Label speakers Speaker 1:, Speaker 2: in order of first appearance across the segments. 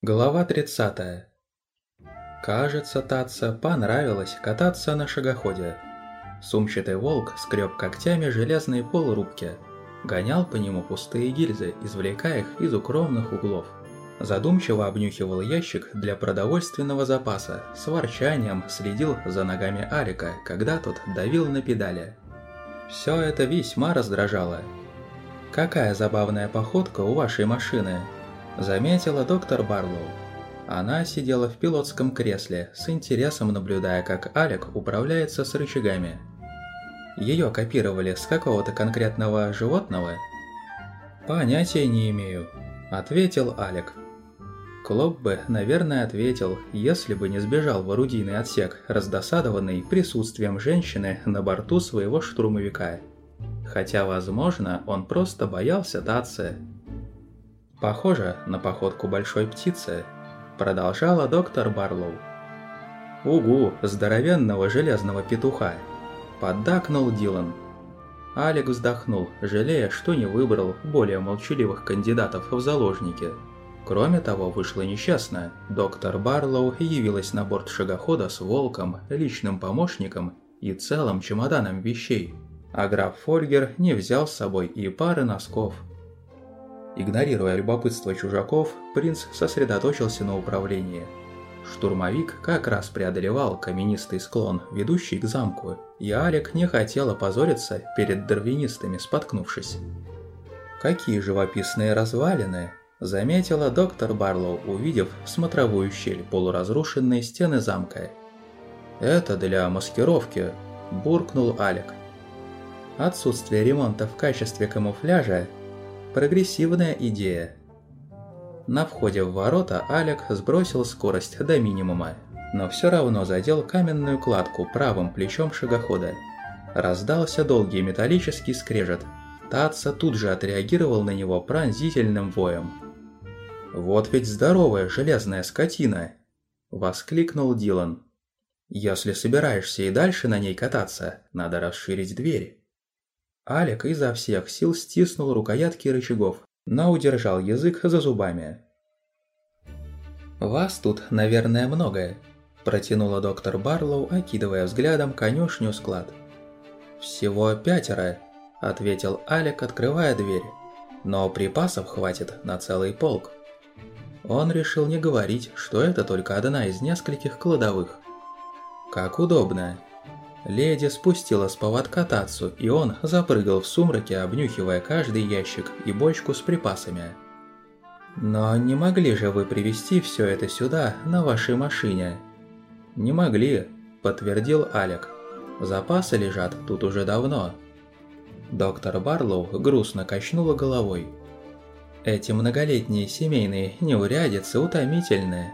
Speaker 1: Глава 30. Кажется, Татца понравилось кататься на шагоходе. Сумчатый волк скреб когтями железные полурубки, гонял по нему пустые гильзы, извлекая их из укромных углов. Задумчиво обнюхивал ящик для продовольственного запаса, с ворчанием следил за ногами Арика, когда тот давил на педали. Все это весьма раздражало. «Какая забавная походка у вашей машины!» Заметила доктор Барлоу. Она сидела в пилотском кресле, с интересом наблюдая, как Алек управляется с рычагами. Ее копировали с какого-то конкретного животного? «Понятия не имею», — ответил Алек. Клоп бы, наверное, ответил, если бы не сбежал в орудийный отсек, раздосадованный присутствием женщины на борту своего штурмовика. Хотя, возможно, он просто боялся Татсы. Похоже на походку большой птицы, продолжала доктор Барлоу. Угу, здоровенного железного петуха, поддакнул Дилан. Алек вздохнул, жалея, что не выбрал более молчаливых кандидатов в заложники. Кроме того, вышло несчастно. Доктор Барлоу явилась на борт шагохода с волком, личным помощником и целым чемоданом вещей. А граф Фольгер не взял с собой и пары носков – Игнорируя любопытство чужаков, принц сосредоточился на управлении. Штурмовик как раз преодолевал каменистый склон, ведущий к замку, и Алик не хотел опозориться перед дарвинистами, споткнувшись. «Какие живописные развалины!» – заметила доктор Барлоу, увидев смотровую щель полуразрушенной стены замка. «Это для маскировки», – буркнул Алик. Отсутствие ремонта в качестве камуфляжа Прогрессивная идея. На входе в ворота Алек сбросил скорость до минимума, но все равно задел каменную кладку правым плечом шагохода. Раздался долгий металлический скрежет. Татца тут же отреагировал на него пронзительным воем. «Вот ведь здоровая железная скотина!» – воскликнул Дилан. «Если собираешься и дальше на ней кататься, надо расширить дверь». Алик изо всех сил стиснул рукоятки рычагов, но удержал язык за зубами. «Вас тут, наверное, многое», – протянула доктор Барлоу, окидывая взглядом конюшню склад. «Всего пятеро», – ответил Алик, открывая дверь. «Но припасов хватит на целый полк». Он решил не говорить, что это только одна из нескольких кладовых. «Как удобно», Леди спустила с поводка Тацу, и он запрыгал в сумраке, обнюхивая каждый ящик и бочку с припасами. «Но не могли же вы привезти все это сюда, на вашей машине?» «Не могли», – подтвердил Алек. «Запасы лежат тут уже давно». Доктор Барлоу грустно качнула головой. «Эти многолетние семейные неурядицы утомительны».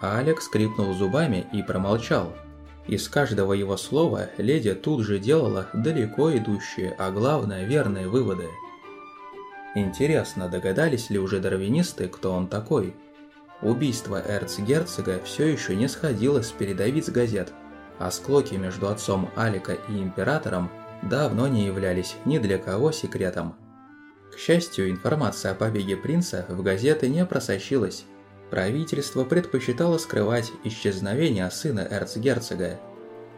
Speaker 1: Алек скрипнул зубами и промолчал. Из каждого его слова леди тут же делала далеко идущие, а главное верные выводы. Интересно, догадались ли уже дарвинисты, кто он такой? Убийство эрцгерцога все еще не сходило с передовиц газет, а склоки между отцом Алика и императором давно не являлись ни для кого секретом. К счастью, информация о побеге принца в газеты не просочилась, Правительство предпочитало скрывать исчезновение сына эрцгерцога,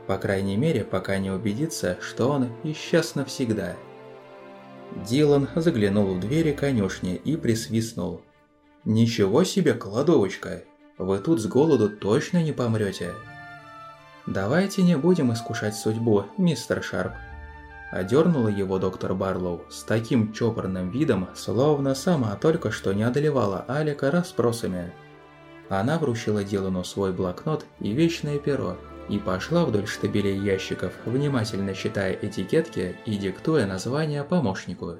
Speaker 1: по крайней мере, пока не убедится, что он исчез навсегда. Дилан заглянул в двери конюшни и присвистнул. «Ничего себе, кладовочка! Вы тут с голоду точно не помрете!» «Давайте не будем искушать судьбу, мистер Шарп», Одернула его доктор Барлоу с таким чопорным видом, словно сама только что не одолевала Алика расспросами. Она вручила Дилану свой блокнот и вечное перо и пошла вдоль штабелей ящиков, внимательно читая этикетки и диктуя название помощнику.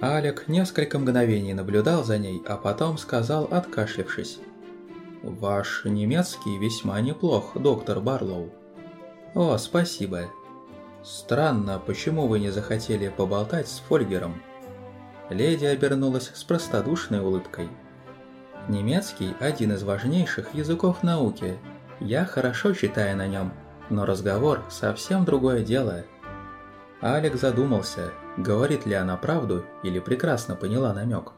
Speaker 1: Алек несколько мгновений наблюдал за ней, а потом сказал, откашлившись. «Ваш немецкий весьма неплох, доктор Барлоу». «О, спасибо. Странно, почему вы не захотели поболтать с Фольгером?» Леди обернулась с простодушной улыбкой. Немецкий – один из важнейших языков науки. Я хорошо читаю на нем, но разговор – совсем другое дело. Алекс задумался, говорит ли она правду или прекрасно поняла намек.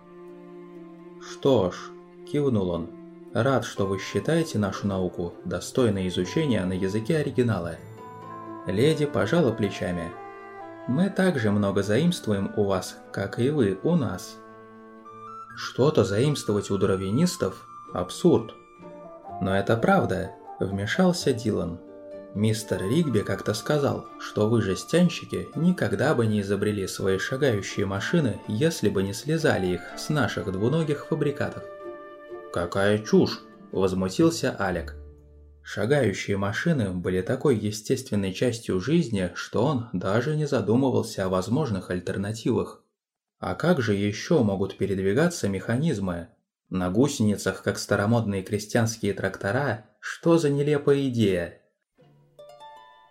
Speaker 1: «Что ж», – кивнул он. «Рад, что вы считаете нашу науку достойной изучения на языке оригинала». Леди пожала плечами. «Мы также много заимствуем у вас, как и вы у нас». Что-то заимствовать у дарвинистов – абсурд. Но это правда, вмешался Дилан. Мистер Ригби как-то сказал, что вы, жестянщики, никогда бы не изобрели свои шагающие машины, если бы не слезали их с наших двуногих фабрикатов. «Какая чушь!» – возмутился Алек. Шагающие машины были такой естественной частью жизни, что он даже не задумывался о возможных альтернативах. А как же еще могут передвигаться механизмы? На гусеницах, как старомодные крестьянские трактора, что за нелепая идея?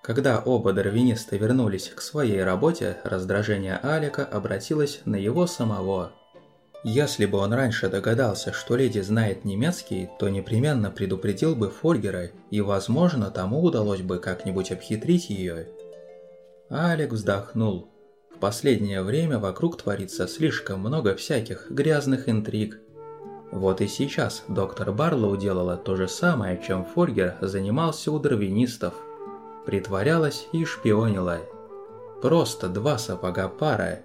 Speaker 1: Когда оба дарвинисты вернулись к своей работе, раздражение Алика обратилось на его самого. Если бы он раньше догадался, что леди знает немецкий, то непременно предупредил бы Фольгера, и, возможно, тому удалось бы как-нибудь обхитрить ее. Алик вздохнул. В последнее время вокруг творится слишком много всяких грязных интриг. Вот и сейчас доктор Барлоу делала то же самое, чем Фольгер занимался у дарвинистов – притворялась и шпионила. Просто два сапога пара.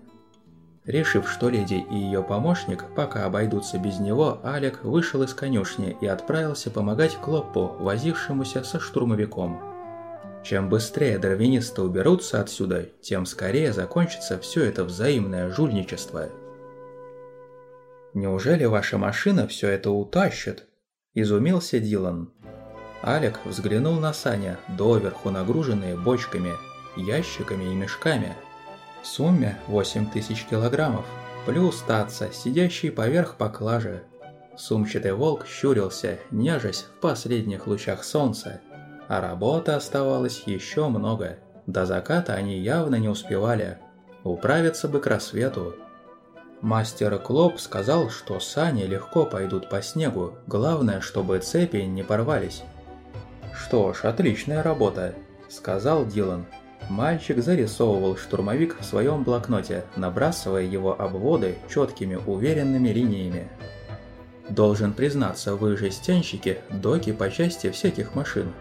Speaker 1: Решив, что леди и ее помощник пока обойдутся без него, Алек вышел из конюшни и отправился помогать Клоппу, возившемуся со штурмовиком. Чем быстрее дарвинисты уберутся отсюда, тем скорее закончится все это взаимное жульничество. «Неужели ваша машина все это утащит?» – изумился Дилан. Алек взглянул на сани, доверху нагруженные бочками, ящиками и мешками. В сумме 8000 килограммов, плюс таца, сидящий поверх поклажи. Сумчатый волк щурился, нежась в последних лучах солнца. А работы оставалось еще много. До заката они явно не успевали. Управиться бы к рассвету. Мастер Клоп сказал, что сани легко пойдут по снегу, главное, чтобы цепи не порвались. «Что ж, отличная работа», – сказал Дилан. Мальчик зарисовывал штурмовик в своем блокноте, набрасывая его обводы четкими уверенными линиями. «Должен признаться, вы жестянщики, доки по части всяких машин».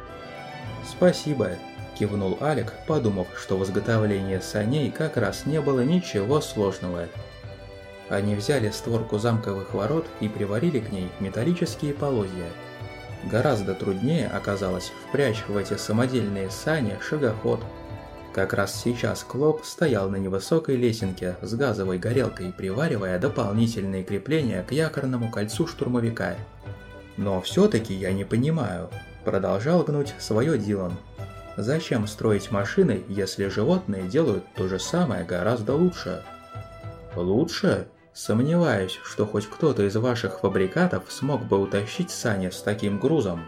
Speaker 1: «Спасибо», – кивнул Алик, подумав, что в изготовлении саней как раз не было ничего сложного. Они взяли створку замковых ворот и приварили к ней металлические полозья – Гораздо труднее оказалось впрячь в эти самодельные сани шагоход. Как раз сейчас Клоп стоял на невысокой лесенке с газовой горелкой, приваривая дополнительные крепления к якорному кольцу штурмовика. «Но все-таки я не понимаю», – продолжал гнуть свое Дилан. «Зачем строить машины, если животные делают то же самое гораздо лучше?» «Лучше?» Сомневаюсь, что хоть кто-то из ваших фабрикатов смог бы утащить сани с таким грузом.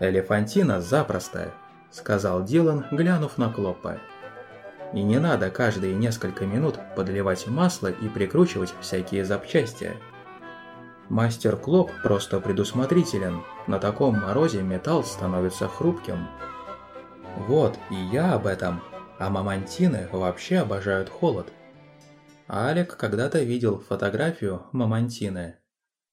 Speaker 1: Элефантина запросто, сказал Дилан, глянув на Клоппа. И не надо каждые несколько минут подливать масло и прикручивать всякие запчасти. Мастер Клоп просто предусмотрителен, на таком морозе металл становится хрупким. Вот, и я об этом, а мамантины вообще обожают холод. Алек когда-то видел фотографию Мамонтины.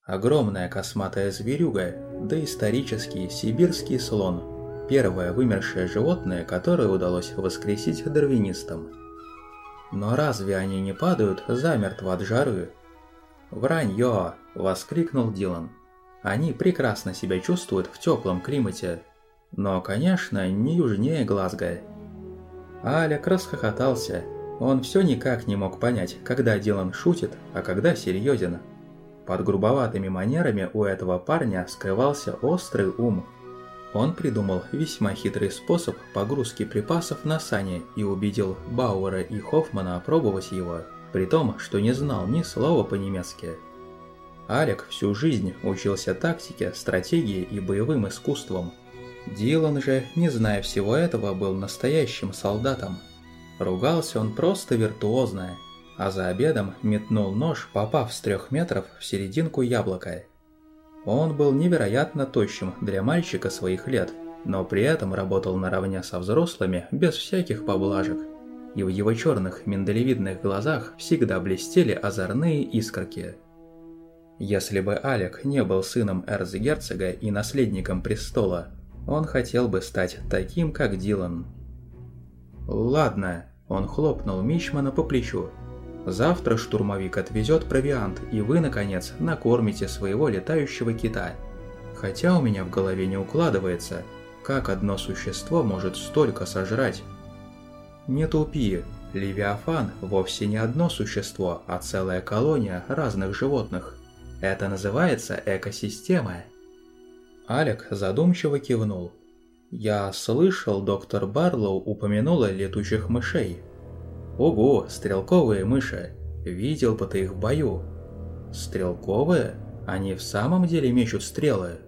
Speaker 1: Огромная косматая зверюга, доисторический сибирский слон. Первое вымершее животное, которое удалось воскресить дарвинистам. Но разве они не падают замертво от жары? «Вранье!» – воскликнул Дилан. «Они прекрасно себя чувствуют в теплом климате. Но, конечно, не южнее Глазго». Алек расхохотался он все никак не мог понять, когда Дилан шутит, а когда серьезен. Под грубоватыми манерами у этого парня скрывался острый ум. Он придумал весьма хитрый способ погрузки припасов на сани и убедил Бауэра и Хоффмана опробовать его, при том, что не знал ни слова по-немецки. Алек всю жизнь учился тактике, стратегии и боевым искусствам. Дилан же, не зная всего этого, был настоящим солдатом – Ругался он просто виртуозно, а за обедом метнул нож, попав с трех метров в серединку яблока. Он был невероятно тощим для мальчика своих лет, но при этом работал наравне со взрослыми без всяких поблажек. И в его черных миндалевидных глазах всегда блестели озорные искорки. Если бы Алек не был сыном эрцгерцога и наследником престола, он хотел бы стать таким, как Дилан. «Ладно», – он хлопнул Мичмана по плечу. «Завтра штурмовик отвезет провиант, и вы, наконец, накормите своего летающего кита. Хотя у меня в голове не укладывается, как одно существо может столько сожрать?» «Не тупи, Левиафан вовсе не одно существо, а целая колония разных животных. Это называется экосистема». Алек задумчиво кивнул. «Я слышал, доктор Барлоу упомянула летучих мышей». «Ого, стрелковые мыши! Видел бы ты их в бою!» «Стрелковые? Они в самом деле мечут стрелы?»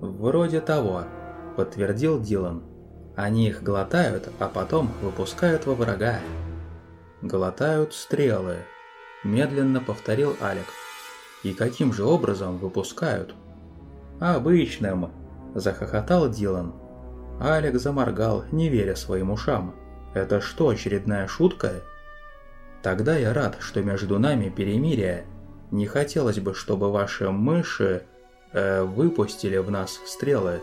Speaker 1: «Вроде того», — подтвердил Дилан. «Они их глотают, а потом выпускают во врага». «Глотают стрелы», — медленно повторил Алек. «И каким же образом выпускают?» «Обычным!» – захохотал Дилан. Алек заморгал, не веря своим ушам. «Это что, очередная шутка?» «Тогда я рад, что между нами перемирие. Не хотелось бы, чтобы ваши мыши э, выпустили в нас стрелы,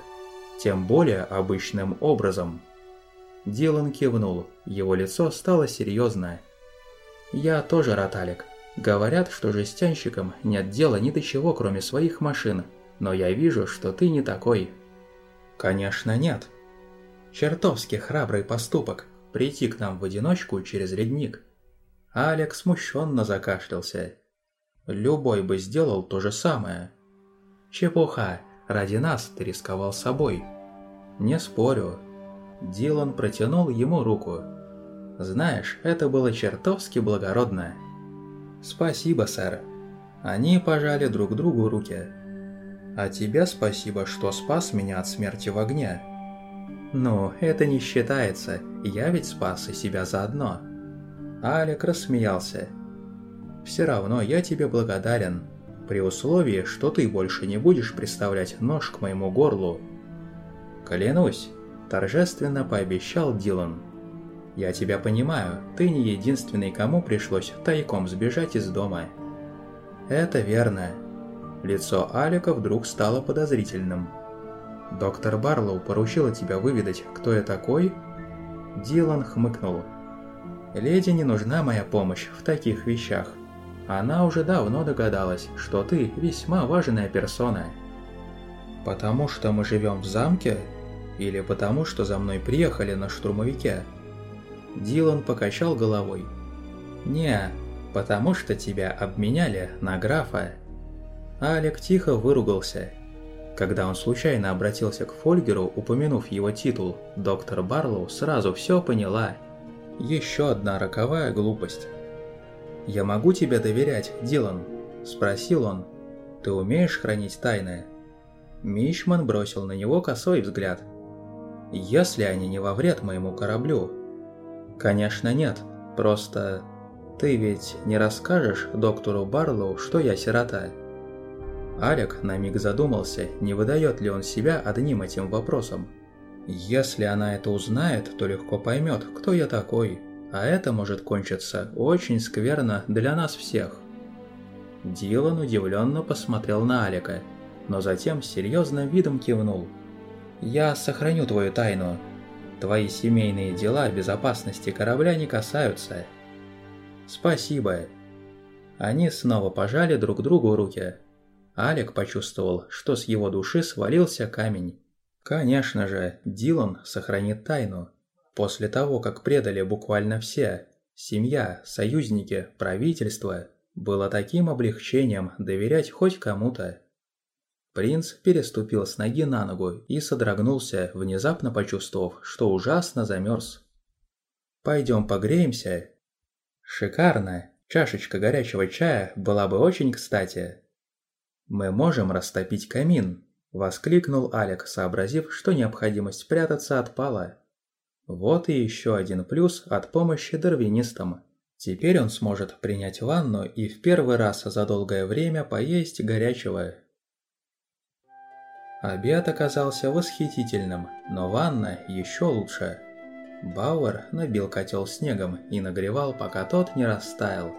Speaker 1: тем более обычным образом». Дилан кивнул, его лицо стало серьезное. «Я тоже рад, Алек. Говорят, что жестянщикам нет дела ни до чего, кроме своих машин но я вижу, что ты не такой». «Конечно нет. Чертовски храбрый поступок – прийти к нам в одиночку через ледник». Алекс смущенно закашлялся. «Любой бы сделал то же самое». «Чепуха, ради нас ты рисковал собой». «Не спорю». Дилан протянул ему руку. «Знаешь, это было чертовски благородно». «Спасибо, сэр». Они пожали друг другу руки. А тебе спасибо, что спас меня от смерти в огне. Ну, это не считается, я ведь спас и себя заодно. Алик рассмеялся. Все равно я тебе благодарен, при условии, что ты больше не будешь приставлять нож к моему горлу. Клянусь, торжественно пообещал Дилан. Я тебя понимаю, ты не единственный, кому пришлось тайком сбежать из дома. Это верно, Лицо Алика вдруг стало подозрительным. «Доктор Барлоу поручила тебя выведать, кто я такой?» Дилан хмыкнул. «Леди не нужна моя помощь в таких вещах. Она уже давно догадалась, что ты весьма важная персона». «Потому что мы живем в замке? Или потому что за мной приехали на штурмовике?» Дилан покачал головой. «Не, потому что тебя обменяли на графа а Олег тихо выругался. Когда он случайно обратился к Фольгеру, упомянув его титул, доктор Барлоу сразу все поняла. Еще одна роковая глупость. «Я могу тебе доверять, Дилан?» – спросил он. «Ты умеешь хранить тайны?» Мичман бросил на него косой взгляд. «Если они не во вред моему кораблю?» «Конечно нет, просто... Ты ведь не расскажешь доктору Барлоу, что я сирота?» Алек на миг задумался, не выдает ли он себя одним этим вопросом. Если она это узнает, то легко поймет, кто я такой, а это может кончиться очень скверно для нас всех. Дилан удивленно посмотрел на Алика, но затем серьезным видом кивнул. «Я сохраню твою тайну. Твои семейные дела безопасности корабля не касаются». «Спасибо». Они снова пожали друг другу руки. Алек почувствовал, что с его души свалился камень. Конечно же, Дилан сохранит тайну. После того, как предали буквально все – семья, союзники, правительство – было таким облегчением доверять хоть кому-то. Принц переступил с ноги на ногу и содрогнулся, внезапно почувствовав, что ужасно замерз. «Пойдем погреемся?» «Шикарно! Чашечка горячего чая была бы очень кстати!» «Мы можем растопить камин!» – воскликнул Алек, сообразив, что необходимость прятаться отпала. Вот и еще один плюс от помощи дарвинистам. Теперь он сможет принять ванну и в первый раз за долгое время поесть горячего. Обед оказался восхитительным, но ванна еще лучше. Бауэр набил котел снегом и нагревал, пока тот не растаял.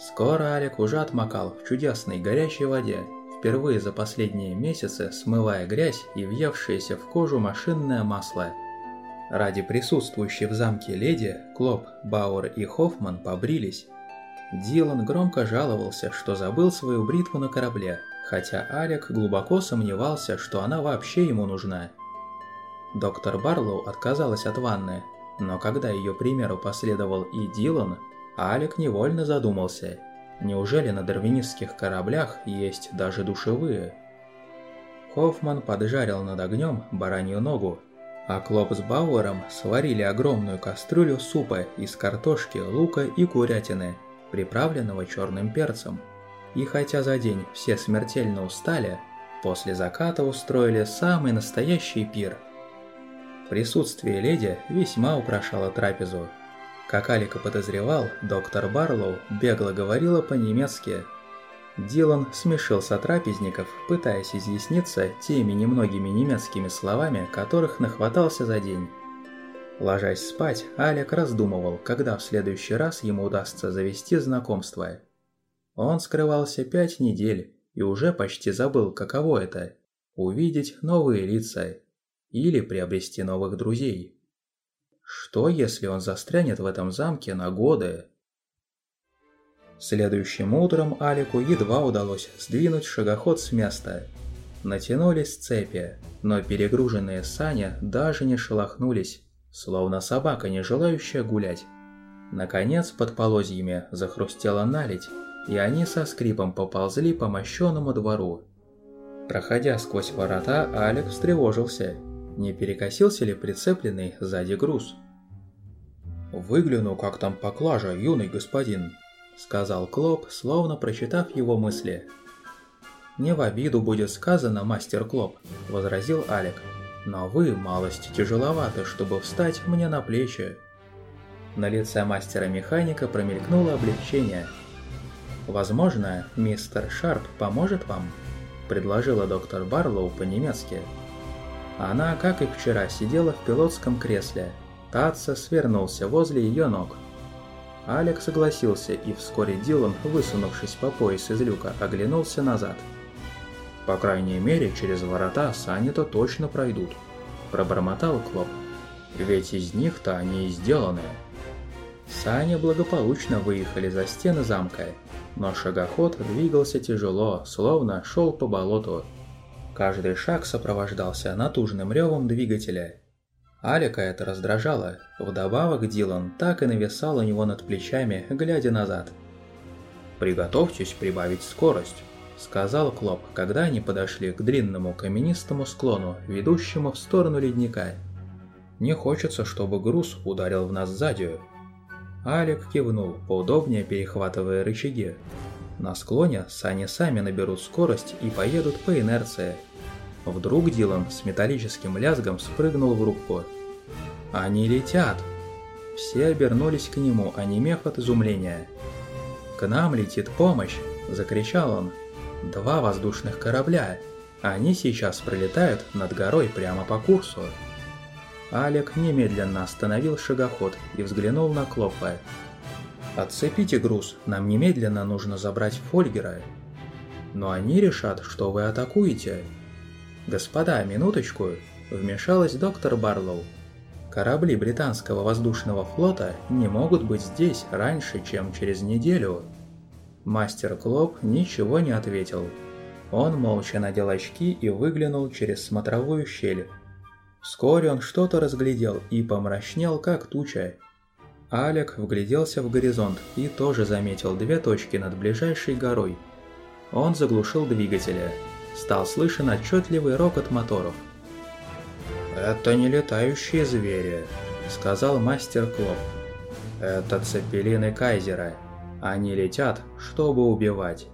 Speaker 1: Скоро Алик уже отмокал в чудесной горячей воде, впервые за последние месяцы смывая грязь и въевшееся в кожу машинное масло. Ради присутствующей в замке леди, Клоп, Бауэр и Хоффман побрились. Дилан громко жаловался, что забыл свою бритву на корабле, хотя Алек глубоко сомневался, что она вообще ему нужна. Доктор Барлоу отказалась от ванны, но когда ее примеру последовал и Дилан, Алек невольно задумался, неужели на дарвинистских кораблях есть даже душевые? Хоффман поджарил над огнем баранью ногу, а Клоп с Бауэром сварили огромную кастрюлю супа из картошки, лука и курятины, приправленного черным перцем. И хотя за день все смертельно устали, после заката устроили самый настоящий пир. Присутствие леди весьма украшало трапезу. Как Алика подозревал, доктор Барлоу бегло говорила по-немецки. Дилан смешил сотрапезников, пытаясь изъясниться теми немногими немецкими словами, которых нахватался за день. Ложась спать, Алик раздумывал, когда в следующий раз ему удастся завести знакомство. Он скрывался пять недель и уже почти забыл, каково это – увидеть новые лица или приобрести новых друзей. Что, если он застрянет в этом замке на годы? Следующим утром Алику едва удалось сдвинуть шагоход с места. Натянулись цепи, но перегруженные сани даже не шелохнулись, словно собака, не желающая гулять. Наконец, под полозьями захрустела наледь, и они со скрипом поползли по мощенному двору. Проходя сквозь ворота, Алик встревожился – не перекосился ли прицепленный сзади груз. «Выгляну, как там поклажа, юный господин», — сказал Клоп, словно прочитав его мысли. «Не в обиду будет сказано, мастер Клоп», — возразил Алек. «Но вы малость тяжеловаты, чтобы встать мне на плечи». На лице мастера-механика промелькнуло облегчение. «Возможно, мистер Шарп поможет вам?» – предложила доктор Барлоу по-немецки. Она, как и вчера, сидела в пилотском кресле. Татца свернулся возле ее ног. Алекс согласился, и вскоре Дилан, высунувшись по пояс из люка, оглянулся назад. «По крайней мере, через ворота сани-то точно пройдут», – пробормотал Клоп. «Ведь из них-то они и сделаны». Сани благополучно выехали за стены замка, но шагоход двигался тяжело, словно шел по болоту, Каждый шаг сопровождался натужным ревом двигателя. Алика это раздражало, вдобавок Дилан так и нависал у него над плечами, глядя назад. «Приготовьтесь прибавить скорость», — сказал Клоп, когда они подошли к длинному каменистому склону, ведущему в сторону ледника. «Не хочется, чтобы груз ударил в нас сзади». Алик кивнул, поудобнее перехватывая рычаги. На склоне сани сами наберут скорость и поедут по инерции, Вдруг Дилан с металлическим лязгом спрыгнул в рубку. «Они летят!» Все обернулись к нему, онемев от изумления. «К нам летит помощь!» – закричал он. «Два воздушных корабля! Они сейчас пролетают над горой прямо по курсу!» Алек немедленно остановил шагоход и взглянул на Клопа. «Отцепите груз, нам немедленно нужно забрать Фольгера!» «Но они решат, что вы атакуете!» «Господа, минуточку!» – вмешалась доктор Барлоу. «Корабли британского воздушного флота не могут быть здесь раньше, чем через неделю». Мастер Клоп ничего не ответил. Он молча надел очки и выглянул через смотровую щель. Вскоре он что-то разглядел и помрачнел, как туча. Алек вгляделся в горизонт и тоже заметил две точки над ближайшей горой. Он заглушил двигателя – стал слышен отчетливый рокот моторов. «Это не летающие звери», — сказал мастер Клоп. «Это цепелины Кайзера. Они летят, чтобы убивать».